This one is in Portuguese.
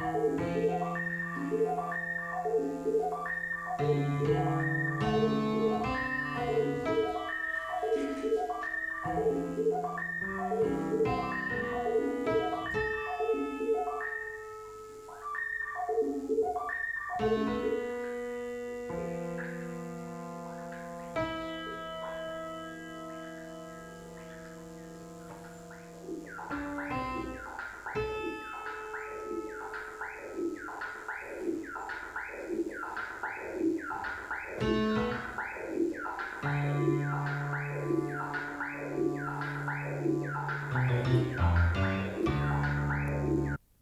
Amém.